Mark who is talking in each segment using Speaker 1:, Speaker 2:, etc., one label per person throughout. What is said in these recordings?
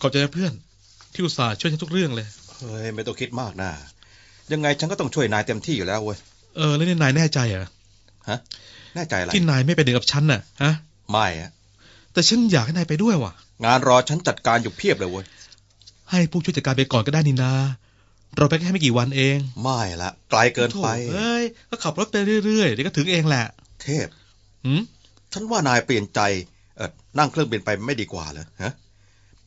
Speaker 1: ขอบใจนะเพื่อน ที่อุตส่าห์ช่วยฉันทุกเรื่องเลย
Speaker 2: เฮ้ย ไม่ต้องคิดมากนะยังไงฉันก็ต้องช่วยนายเต็มที่อยู่แล้วเว้ย
Speaker 1: เออ แล้วนี่นายแน่ใจเหรอ
Speaker 2: ฮะ แน่ใจอะไร
Speaker 1: ที่นายไม่ไปเดินกับฉันน่ะ ฮะ
Speaker 2: ไม่อะ
Speaker 1: แต่ฉันอยากให้นายไปด้วยว่ะ
Speaker 2: งานรอฉันจัดการอยู่เพียบเลยเว้ย
Speaker 1: ให้ผู้ช่วยจัดการไปก่อนก็ได้นี่นา เราไปแค่ไม่กี่วันเอง
Speaker 2: ไม่ละไกลเกินไป
Speaker 1: โถ่เอ้ย ก็ขับรถไปเรื่อยๆ เดี๋ยวก็ถึงเองแหละ
Speaker 2: เทพ
Speaker 1: หืม
Speaker 2: ฉันว่านายเปลี่ยนใจ เออนั่งเครื่องบินไปไม่ดีกว่าเหรอฮะ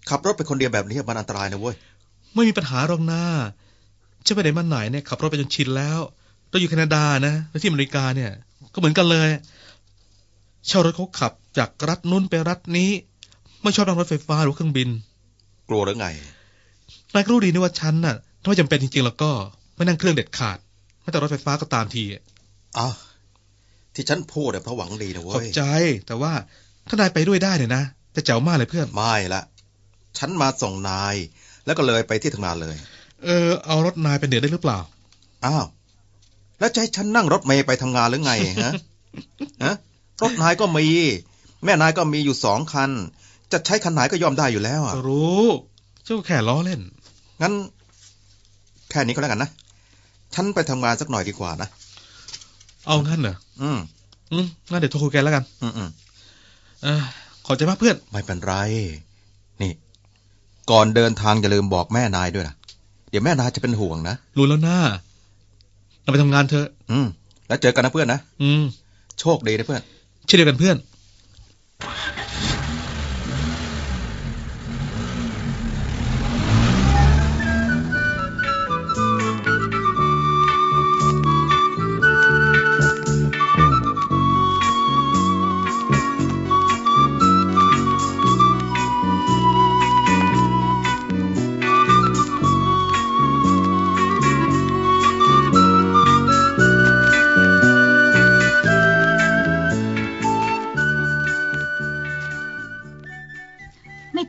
Speaker 2: ขับรถไปคนเดียวแบบนี้มันอันตรายนะเว้ย
Speaker 1: ไม่มีปัญหาหรอกนาฉันไปไหนมาไหนเนี่ยขับรถไปจนชินแล้วเราอยู่แคนาดานะแล้วที่อเมริกาเนี่ย ก็เหมือนกันเลยเช่ารถเขาขับจากรัฐนู้นไปรัฐนี้ ไม่ชอบนั่งรถไฟฟ้าหรือเครื่องบิน
Speaker 2: กลัวหรือไง
Speaker 1: นายก็รู้ดีนะว่าฉันน่ะ ถ้าไม่จำเป็นจริงๆ แล้วก็ไม่นั่งเครื่องเด็ดขาดไม่แต่รถไฟฟ้าก็ตามที
Speaker 2: อ้าวที่ฉันพูดเนี่ยเพราะหวังดีนะ
Speaker 1: ขอ
Speaker 2: เว้
Speaker 1: บ
Speaker 2: ย
Speaker 1: ใจ แต่ว่าถ้านายไปด้วยได้เนี่ยนะจะแจ๋วมากเลยเพื่อน
Speaker 2: ไม่ละ ฉันมาส่งนาย แล้วก็เลยไปที่ทำงานเลย
Speaker 1: เออ เอารถนายไปเดือดได้หรือเปล่า
Speaker 2: อ้าว แล้วจะให้ฉันนั่งรถเมย์ไปทำงานหรือไงฮะฮะรถนายก็มี แม่นายก็มีอยู่สองคัน จะใช้คันไหนก็ยอมได้อยู่แล้วอะ
Speaker 1: ก็รู้เจ้าแค่ล้อเล่น
Speaker 2: งั้น แค่นี้ก็แล้วกันนะ ฉันไปทำงานสักหน่อยดีกว่านะ
Speaker 1: เอางั้นเหรอ
Speaker 2: อืม
Speaker 1: อืมงั้นเดี๋ยวโทรคุยกันแล้วกัน
Speaker 2: อืมอืม
Speaker 1: เออขอบใจมากเพื่อน
Speaker 2: ไม่เป็นไรนี่ ก่อนเดินทางอย่าลืมบอกแม่นายด้วยนะ เดี๋ยวแม่นายจะเป็นห่วงนะ
Speaker 1: รู้แล้วนะเราไปทำงานเถอะ
Speaker 2: อืม แล้วเจอกันนะเพื่อนนะ
Speaker 1: อืม
Speaker 2: โชคดีนะเพื่อน
Speaker 1: เช่นเดียวกันเพื่อน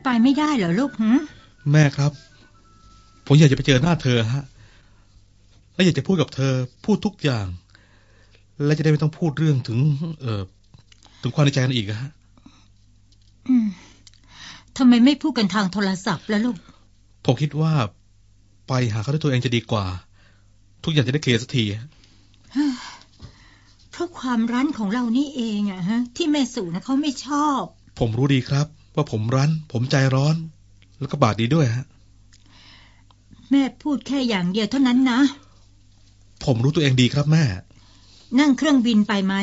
Speaker 3: ไม่ไปไม่ได้เหรอลูกหืม
Speaker 1: แม่ครับ ผมอยากจะไปเจอหน้าเธอฮะ และอยากจะพูดกับเธอพูดทุกอย่าง และจะได้ไม่ต้องพูดเรื่องถึง เอ่อถึงความในใจกันอีกอะฮะ
Speaker 3: อืมทำไมไม่พูดกันทางโทรศัพท์แล้วลูก
Speaker 1: ผมคิดว่า ไปหาเขาด้วยตัวเองจะดีกว่า ทุกอย่างจะได้เคลียร์สักที
Speaker 3: เพราะความรั้นของเรานี่เองอะฮะ ที่แม่สู่นะเขาไม่ชอบ
Speaker 1: ผมรู้ดีครับ ว่าผมรั้น ผมใจร้อน แล้วก็บาดดีด้วยฮะ
Speaker 3: แม่พูดแค่อย่างเดียวเท่านั้นนะ
Speaker 1: ผมรู้ตัวเองดีครับแม่
Speaker 3: นั่งเครื่องบินไปไหม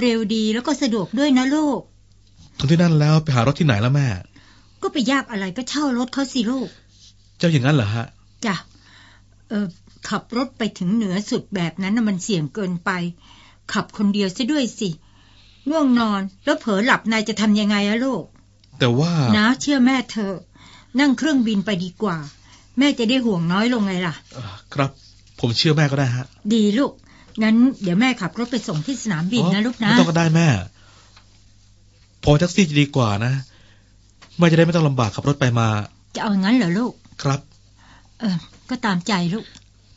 Speaker 3: เร็วดีแล้วก็สะดวกด้วยนะลูก
Speaker 1: ถึงที่นั่นแล้วไปหารถที่ไหนแล้วแม่
Speaker 3: ก็ไปยากอะไรก็เช่ารถเขาสิลูก
Speaker 1: เจ้าอย่างนั้นเหรอฮะ
Speaker 3: จ้ะ เออขับรถไปถึงเหนือสุดแบบนั้นนะมันเสี่ยงเกินไป ขับคนเดียวซะด้วยสิ ง่วงนอนแล้วเผลอหลับนายจะทำยังไงอะลูก
Speaker 1: แต่ว่า
Speaker 3: นะเชื่อแม่เธอะนั่งเครื่องบินไปดีกว่า แม่จะได้ห่วงน้อยลงไงล่ะ
Speaker 1: เอ่อครับ ผมเชื่อแม่ก็ได้ฮะ
Speaker 3: ดีลูก งั้นเดี๋ยวแม่ขับรถไปส่งที่สนามบินนะลูกนะ
Speaker 1: ไม่ต้องก็ได้แม่ พอแท็กซี่จะดีกว่านะ แม่จะได้ไม่ต้องลำบากขับรถไปมา
Speaker 3: จะเอางั้นเหรอลูก
Speaker 1: ครับ
Speaker 3: เออ ก็ตามใจลูก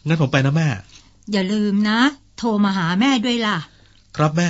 Speaker 1: งั้นผมไปนะแม่
Speaker 3: อย่าลืมนะ โทรมาหาแม่ด้วยล่ะ
Speaker 1: ครับแม่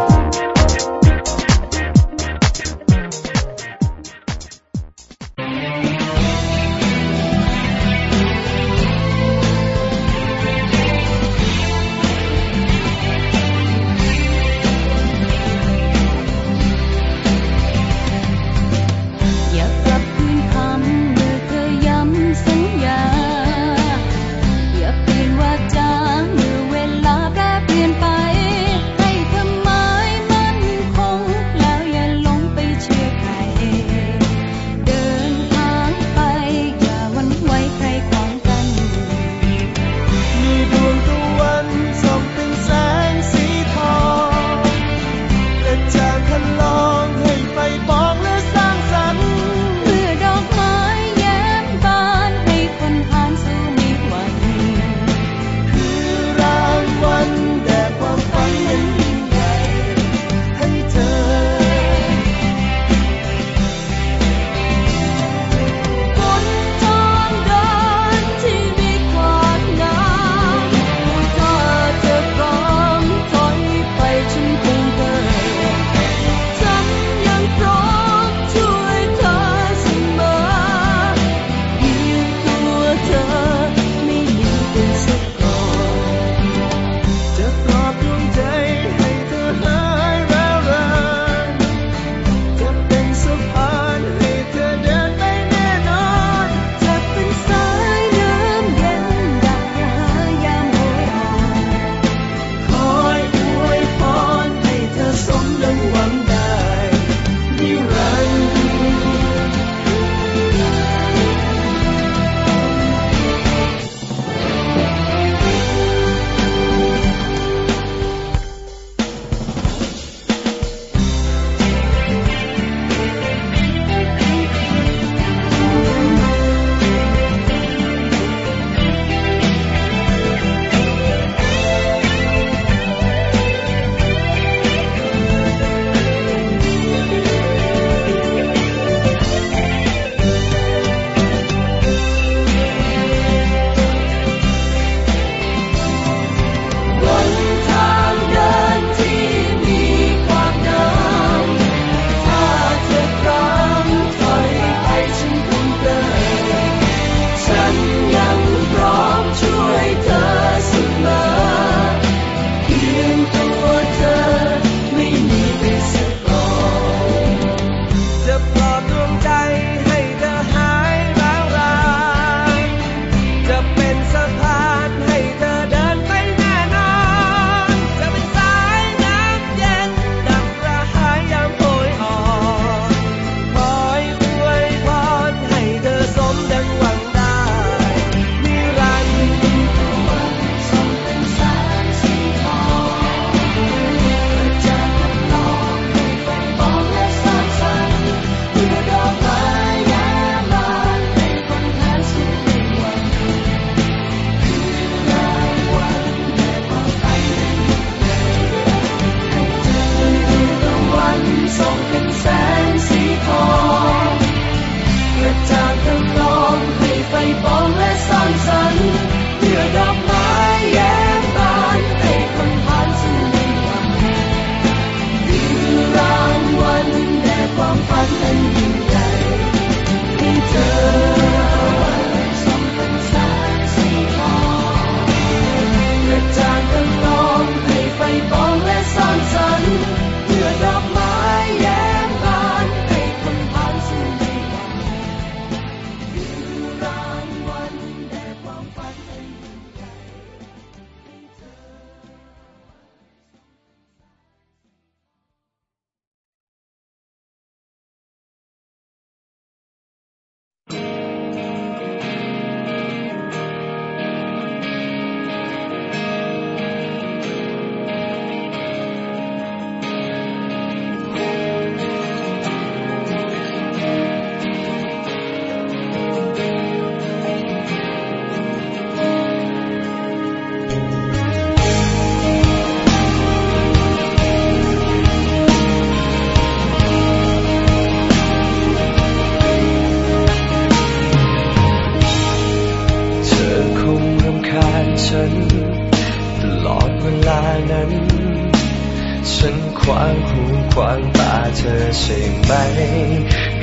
Speaker 4: ช่ไหม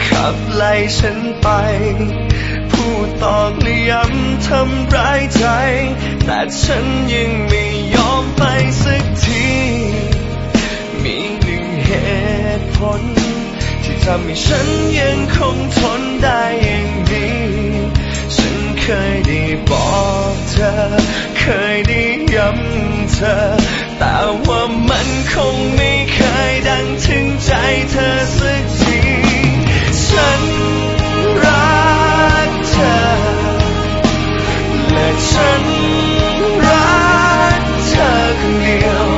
Speaker 4: ขับไล่ฉันไป พูดตอกแย้ำทำร้ายใจ แต่ฉันยังไม่ยอมไปสักที มีหนึ่งเหตุผล ที่ทำให้ฉันยังคงทนได้อย่างนี้ฉันเคยได้บอกเธอ เคยได้ย้ำ ธอ แต่ว่ามันคงไม่เคยดังถึงใจเธอสักที ฉันรักเธอ และฉันรักเธอคนเดียว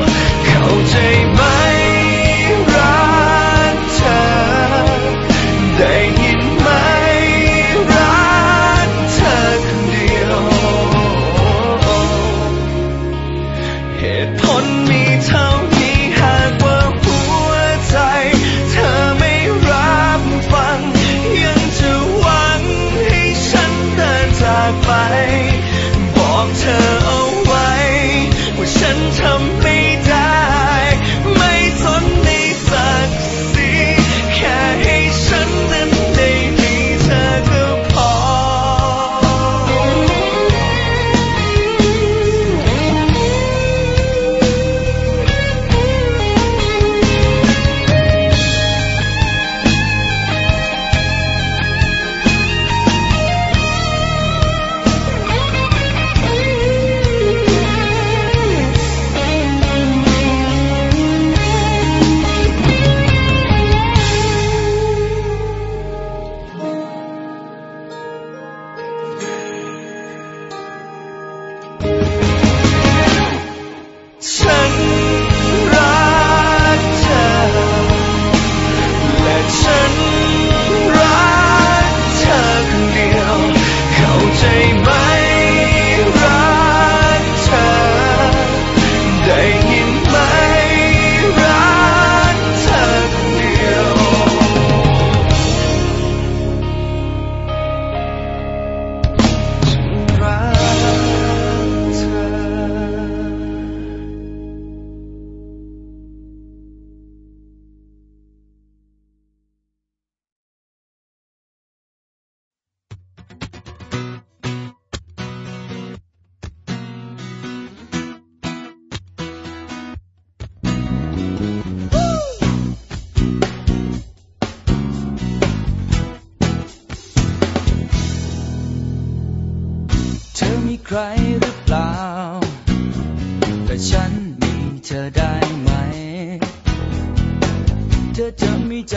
Speaker 4: หรือเปล่า
Speaker 5: แต่ฉันมีเธอได้ไหม เธอจะมีใจ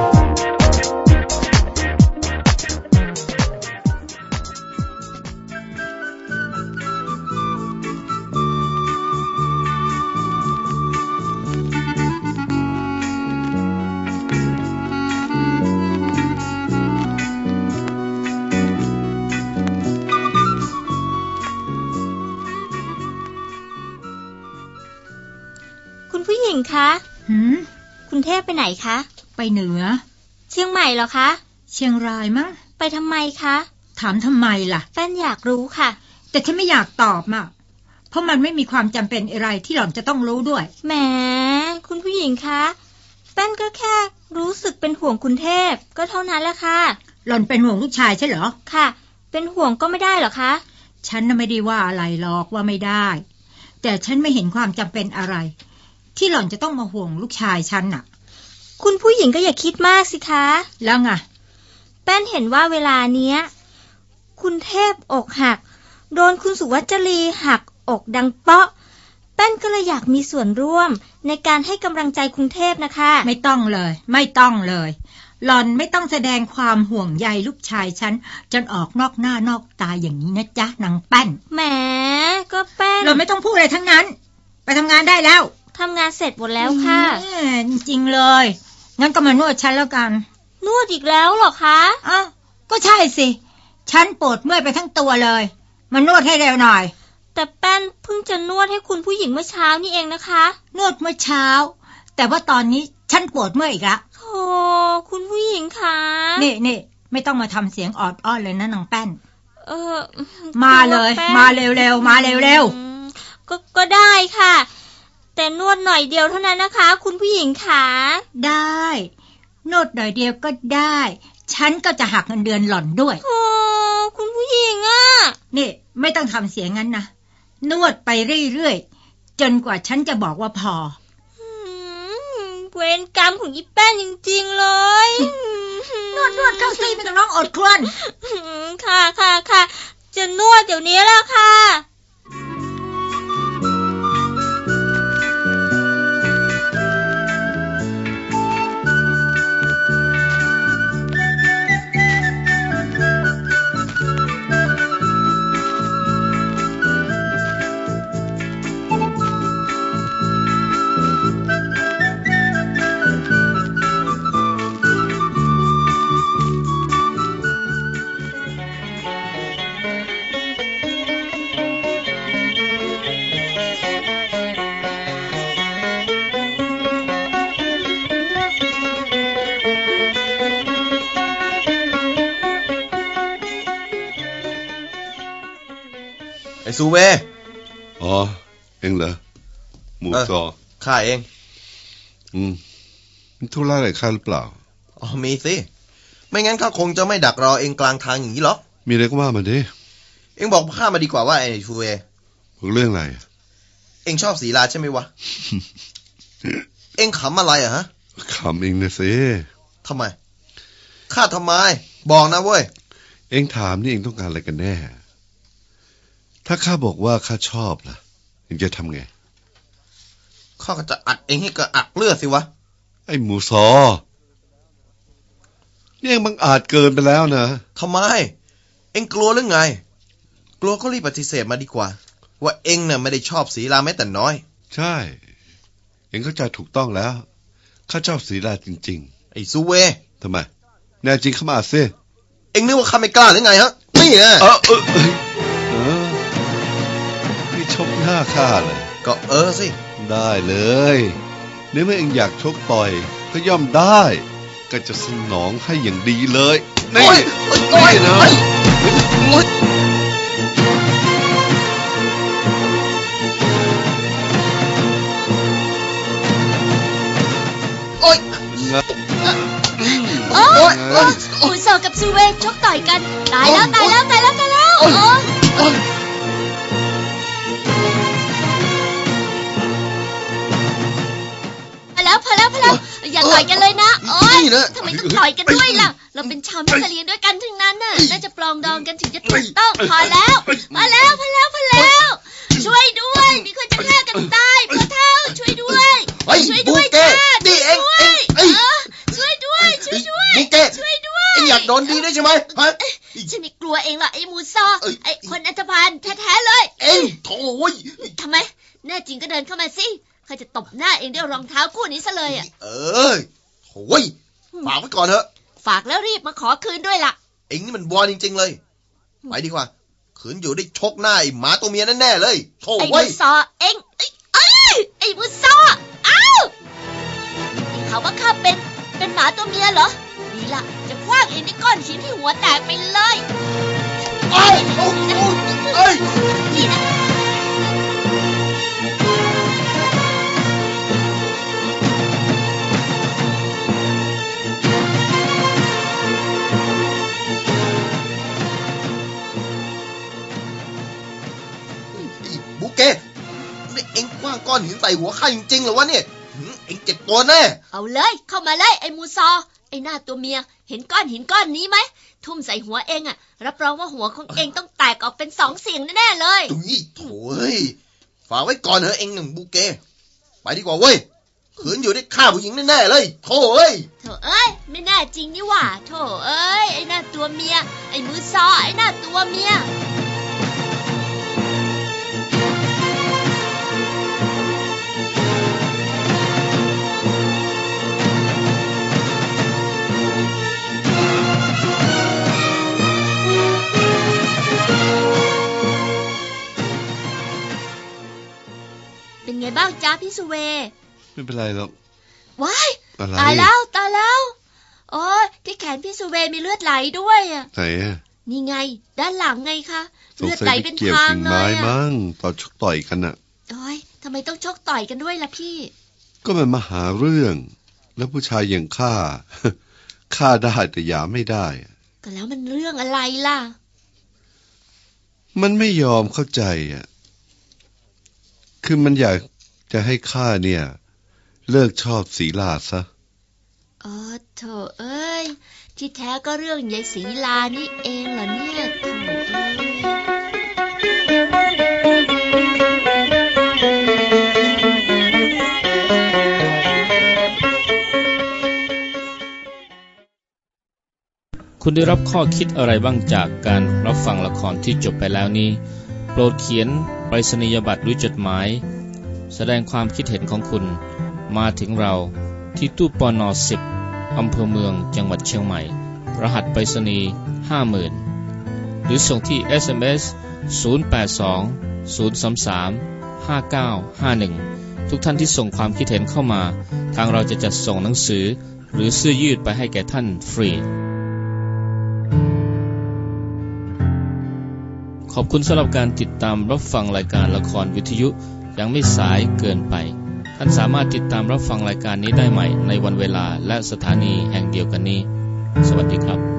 Speaker 6: คะ
Speaker 3: ไปเหนือ
Speaker 6: เชียงใหม่เหรอคะ
Speaker 3: เชียงรายมั้ง
Speaker 6: ไปทำไมคะ
Speaker 3: ถามทำไมล่ะ
Speaker 6: แป้นอยากรู้ค่ะ
Speaker 3: แต่ฉันไม่อยากตอบอะ เพราะมันไม่มีความจำเป็นอะไรที่หล่อนจะต้องรู้ด้วย
Speaker 6: แหม คุณผู้หญิงคะแป้นก็แค่รู้สึกเป็นห่วงคุณเทพ ก็เท่านั้นแหละค่ะ
Speaker 3: หล่อนเป็นห่วงลูกชายใช่เหรอ
Speaker 6: ค่ะ เป็นห่วงก็ไม่ได้เหรอคะ
Speaker 3: ฉันน่ะไม่ได้ว่าอะไรหรอกว่าไม่ได้ แต่ฉันไม่เห็นความจำเป็นอะไร ที่หล่อนจะต้องมาห่วงลูกชายฉันน่ะ
Speaker 6: คุณผู้หญิงก็อย่าคิดมากสิคะ
Speaker 3: แล้วไง
Speaker 6: แป้นเห็นว่าเวลาเนี้ย คุณเทพอกหัก โดนคุณสุวัจรีหักอกดังเปาะ แป้นก็เลยอยากมีส่วนร่วมในการให้กำลังใจคุณเทพนะคะ
Speaker 3: ไม่ต้องเลย ไม่ต้องเลย หล่อนไม่ต้องแสดงความห่วงใยลูกชายฉัน จนออกนอกหน้านอกตาอย่างนี้นะจ๊ะนางแป้น
Speaker 6: แหมก็แป้น
Speaker 3: หล่อนไม่ต้องพูดอะไรทั้งนั้น ไปทำงานได้แล้ว
Speaker 6: ทำงานเสร็จหมดแล้วค่ะ
Speaker 3: แหมจริงๆเลย งั้นก็มานวดฉันแล้วกัน
Speaker 6: นวดอีกแล้วเหรอคะ
Speaker 3: อ้าวก็ใช่สิ ฉันปวดเมื่อยไปทั้งตัวเลย มานวดให้เร็วหน่อย
Speaker 6: แต่แป้นเพิ่งจะนวดให้คุณผู้หญิงเมื่อเช้านี่เองนะคะ
Speaker 3: นวดเมื่อเช้า แต่ว่าตอนนี้ฉันปวดเมื่อยอีกละ
Speaker 6: โธ่คุณผู้หญิงคะ
Speaker 3: นี่นี่ไม่ต้องมาทำเสียงออดอ้อนเลยนะนางแป้น
Speaker 6: เออ
Speaker 3: มาเลย
Speaker 6: แป้น
Speaker 3: มาเร็วๆ มาเร็ว
Speaker 6: อืมก็ก็ได้ค่ะ แต่นวดหน่อยเดียวเท่านั้นนะคะ คุณผู้หญิงคะ
Speaker 3: ๆได้ นวดหน่อยเดียวก็ได้ ฉันก็จะหักเงินเดือนหล่อนด้วย
Speaker 6: โอ้คุณผู้หญิงอะ
Speaker 3: นี่ ไม่ต้องทำเสียงงั้นนะ นวดไปเรื่อยๆ จนกว่าฉันจะบอกว่าพอ
Speaker 6: อืมเวรกรรมของอีแป้นจริงๆเลย
Speaker 3: นวดนวดเข้าซีไม่ต้องร้องอดครวญ
Speaker 6: อืมค่ะค่ะค่ะจะนวดเดี๋ยวนี้แล้วค่ะ
Speaker 2: ซูเว
Speaker 7: อ๋อ เองเหรอ หมู
Speaker 2: เออ
Speaker 7: ซอ
Speaker 2: ข้าเอง
Speaker 7: อืมมีธุระอะไรข้าหรือเปล่า
Speaker 2: อ๋อ มีสิ ไม่งั้นข้าคงจะไม่ดักรอเองกลางทางอย่างนี้หรอก
Speaker 7: มีอะไรก็ว่ามาดิ
Speaker 2: เองบอกข้ามาดีกว่าว่าไอ้ซูเว
Speaker 7: เรื่องอะไร
Speaker 2: เองชอบสีลาใช่ไหมวะ เองขำอะไรอะฮะ
Speaker 7: ขำเองนะสิ
Speaker 2: ทำไม ข้าทำไม บอกนะเว้ย
Speaker 7: เองถามนี่เองต้องการอะไรกันแน่ ถ้าข้าบอกว่าข้าชอบล่ะเองจะทำไง
Speaker 2: ข้าก็จะอัดเองให้กระอักเลือดสิวะ
Speaker 7: ไอ้หมูซอนี่เองบังอาจเกินไปแล้วนะ
Speaker 2: ทำไม เองกลัวหรือไง กลัวก็รีบปฏิเสธมาดีกว่า ว่าเองเนี่ยไม่ได้ชอบสีลาแม้แต่น้อย
Speaker 7: ใช่ เองเข้าใจถูกต้องแล้ว ข้าชอบสีลาจริง
Speaker 2: ไอ้ซูเว
Speaker 7: ๆทำไม แน่จริงเข้ามาสิ
Speaker 2: เองนึกว่าข้าไม่กล้าหรือไงฮะ นี่นะ
Speaker 7: เออเออเออเออนี่ ชกหน้าข้าเลย
Speaker 2: ก็เออสิ
Speaker 7: ได้เลยในเมื่อเองอยากชกต่อยก็ย่อมได้ ก็จะสนองให้อย่างดีเลยนี่
Speaker 2: โอ๊ยโอ๊ย
Speaker 7: นี่นะ
Speaker 2: โอ๊ยโอ๊ยโอ๊ย
Speaker 7: งะ
Speaker 6: โอ๊ย
Speaker 7: โอ๊ย
Speaker 6: อุโซกับซูเวชกต่อยกัน ตายแล้วตายแล้วตายแล้วตายแล้ว
Speaker 2: โอ๊ย
Speaker 6: โอ๊ย
Speaker 8: อแล้วอย่าต่อยกันเลยนะโอ๊ย
Speaker 2: นี่นะ
Speaker 8: ทำไมต้องต่อยกันด้วยล่ะ เราเป็นชาวแม่กะเหรียงด้วยกันทั้งนั้นน่ะ น่าจะปลองดองกันถึงจะถูกต้องพอแล้วพอแล้วพอแล้วพอแล้ว ช่วยด้วย มีคนจะฆ่ากันตายพ่อเท่าช่วยด้วย
Speaker 2: เฮ้ย
Speaker 8: ช่วยด้วย
Speaker 2: บุกเก้
Speaker 8: ค่ะ
Speaker 2: นี่เอง
Speaker 8: ช่วย
Speaker 2: เองเอ้ย
Speaker 8: เออช่วยด้วยช่วยด้วย
Speaker 2: บุกเก้
Speaker 8: ช่วยด้วย
Speaker 2: เอ็งอยากโดนดีด้วยใช่ไหมฮะ
Speaker 8: ฉันไม่กลัวเองหรอกไอ้มูซอ
Speaker 2: เอ้ย
Speaker 8: ไอ้คนอันธพาลแท้ๆเลย
Speaker 2: เอ็งโถ่เว้ย
Speaker 8: ทำไมแน่จริงก็เดินเข้ามาสิเขาจะตบหน้าเองด้วยรองเท้าคู่นี้ซะเลยอะ
Speaker 2: เอ้ยโถ่ยฝากไว้ก่อนเถอะ
Speaker 8: ฝากแล้วรีบมาขอคืนด้วยล่ะ
Speaker 2: เอ็งนี่มันบอลจริง ๆ เลย ไปดีกว่า ขืนอยู่ได้ชกหน้าไอ้หมาตัวเมียแน่ๆเลยโถ่
Speaker 8: ไอ้มู
Speaker 2: เว้ย
Speaker 8: ซอเองเอ้ยเอ้ยไอ้มูซออ้าวนี่เขาว่าข้าเป็นเป็นหมาตัวเมียเหรอดีละจะคว้างเองด้วยก้อนหินที่หัวแตกไปเลย
Speaker 2: เอ้ยโอ้โอ้เอ้ย
Speaker 8: นี่นะ
Speaker 2: นี่เอ็งกว้างก้อนหินใส่หัวข้าจริงๆเหรอวะเนี่ยหืมเอ็งเจ็บตัวแน่
Speaker 8: เอาเลย เข้ามาเลยไอ้มูซอ ไอ้หน้าตัวเมีย เห็นก้อนหินก้อนนี้ไหม ทุ่มใส่หัวเองอะรับรองว่าหัวของเองต้องแตกออกเป็นสองเสียงแน่ๆเลย
Speaker 2: ตรงนี้โถ่เอ้ยฝากไว้ก่อนเถอะเอ็งหนึ่งบุกเก้ไปดีกว่าเว้ยขืนอยู่ได้ฆ่าผู้หญิงแน่ๆเลยโถ่เอ้ย
Speaker 8: โถเอ้ย ไม่แน่จริงนี่หว่าโถเอ้ย ไอ้หน้าตัวเมีย ไอ้มือซอไอ้หน้าตัวเมีย บ้างจ้าพี่สุเว
Speaker 7: ไม่เป็นไรหรอก
Speaker 8: ว้าย
Speaker 7: อะไร
Speaker 8: ตายแล้วตายแล้วโอ้ยที่แขนพี่สุเวมีเลือดไหลด้วยอะ
Speaker 7: ไหนอะ
Speaker 8: นี่ไง ด้านหลังไงคะ
Speaker 7: สง
Speaker 8: เลือด
Speaker 7: สัย
Speaker 8: ไหล
Speaker 7: ไป
Speaker 8: เป็น
Speaker 7: เกี่ยว
Speaker 8: ทาง
Speaker 7: กิ่ง
Speaker 8: เล
Speaker 7: ไม้
Speaker 8: ยอะ
Speaker 7: มั้งตอนชกต่อยกันน่ะ
Speaker 8: โอ้ยทำไมต้องชกต่อยกันด้วยล่ะพี่
Speaker 7: ก็มันมาหาเรื่อง แล้วผู้ชายอย่างข้าฆ่าได้แต่หยามไม่ได้
Speaker 8: ก็แล้วมันเรื่องอะไรล่ะ
Speaker 7: มันไม่ยอมเข้าใจอะ คือมันอยาก จะให้ข้าเนี่ย เลิกชอบศีลาซะ
Speaker 8: อ๋อโถเอ้ย ที่แท้ก็เรื่องยายศรีลานี่เองเหรอเนี่ยโถเอ้ย
Speaker 9: คุณได้รับข้อคิดอะไรบ้างจากการรับฟังละครที่จบไปแล้วนี้ โปรดเขียนไปรษณียบัตรหรือจดหมาย แสดงความคิดเห็นของคุณ มาถึงเราที่ตู้ปนสิบอำเภอเมืองจังหวัดเชียงใหม่ รหัสไปรษณีย์50,000 หรือส่งที่ SMS 082 033 5951 ทุกท่านที่ส่งความคิดเห็นเข้ามา ทางเราจะจัดส่งหนังสือ หรือเสื้อยืดไปให้แก่ท่านฟรี ขอบคุณสำหรับการติดตามรับฟังรายการละครวิทยุ ยังไม่สายเกินไป ท่านสามารถติดตามรับฟังรายการนี้ได้ใหม่ในวันเวลาและสถานีแห่งเดียวกันนี้ สวัสดีครับ